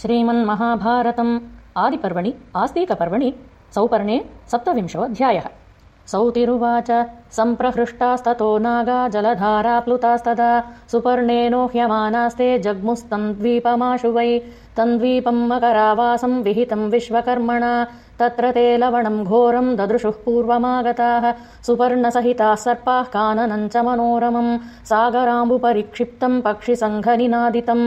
श्रीमन्महाभारतम् आदिपर्वणि आस्तीकपर्वणि सौपर्णे सप्तविंशोऽध्यायः। सौतिरुवाच सम्प्रहृष्टास्ततो नागा जलधाराप्लुतास्तदा सुपर्णेनो ह्यमानास्ते जग्मुस्तन्द्वीपमाशु वै तन्द्वीपम् मकरावासम् विहितम् विश्वकर्मणा तत्र ते लवणम् घोरम् ददृशुः पूर्वमागताः सुपर्णसहिताः सर्पाः काननम् च मनोरमम् सागराम्बुपरिक्षिप्तम् पक्षिसङ्घनिनादितम्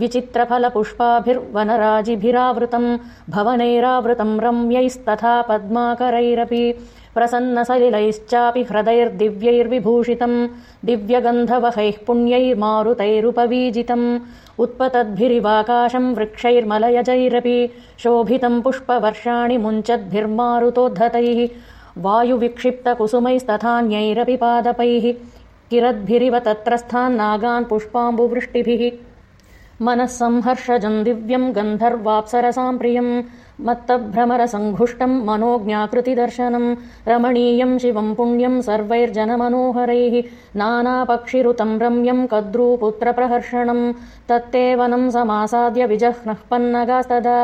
विचित्रफलपुष्पाभिर्वनराजिभिरावृतम् भवनैरावृतम् रम्यैस्तथा पद्माकरैरपि प्रसन्नसलिलैश्चापि ह्रदैर्दिव्यैर्विभूषितम् दिव्यगन्धवहैः पुण्यैर्मारुतैरुपवीजितम् उत्पतद्भिरिवाकाशम् वृक्षैर्मलयजैरपि शोभितम् पुष्पवर्षाणि मुञ्चद्भिर्मारुतोद्धतैः वायुविक्षिप्तकुसुमैस्तथान्यैरपि पादपैः किरद्भिरिव तत्रस्थान्नागान् पुष्पाम्बुवृष्टिभिः मनः संहर्षजम् दिव्यम् गन्धर्वाप्सरसाम् प्रियम् मत्तभ्रमरसङ्घुष्टम् मनोज्ञाकृतिदर्शनम् रमणीयम् शिवम् पुण्यम् सर्वैर्जनमनोहरैः नानापक्षिरुतम् रम्यम् कद्रूपुत्रप्रहर्षणम् तत्ते वनम् समासाद्य विजह्नः पन्नगास्तदा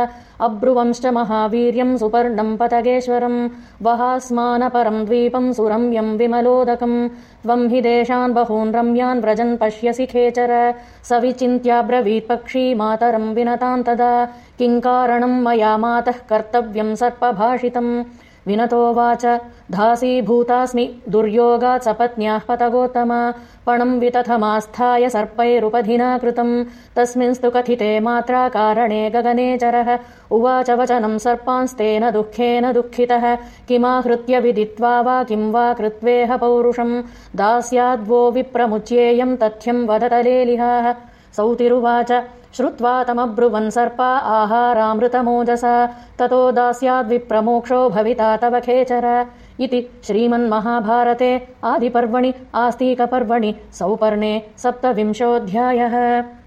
अब्रुवंश्च महावीर्यम् सुपर्णम् पतगेश्वरम् वहास्मानपरम् द्वीपम् सुरम्यम् विमलोदकम् त्वम् हि देशान् बहून् रम्यान् व्रजन् पश्यसि खेचर स विचिन्त्याब्रवीत्पक्षी मातरम् विनतान्तदा किङ्कारणम् मया मातः कर्तव्यम् सर्पभाषितम्? विनतोवाच धासीभूतास्मि दुर्योगात् सपत्न्याः पतगोत्तमा। पणम् वितथमास्थाय सर्पैरुपधिना कृतम्। तस्मिंस्तु कथिते मात्रा कारणे गगनेचरः उवाच वचनम् सर्पांस्तेन दुःखेन दुःखितः। किमाहृत्य विदित्वा वा किम् वा कृत्वेह पौरुषम्? दास्याद्वो विप्रमुच्येयम् तथ्यम् वदतलेलिहाः सौतिरुवाच। श्रुत्वा तमब्रुवन् सर्पा आहारामृतमोजसा। ततो दास्याद्विप्रमोक्षो भविता तव खेचर। इति श्रीमन्महाभारते आदिपर्वणि आस्तीकपर्वणि सौपर्णे सप्तविंशोऽध्यायः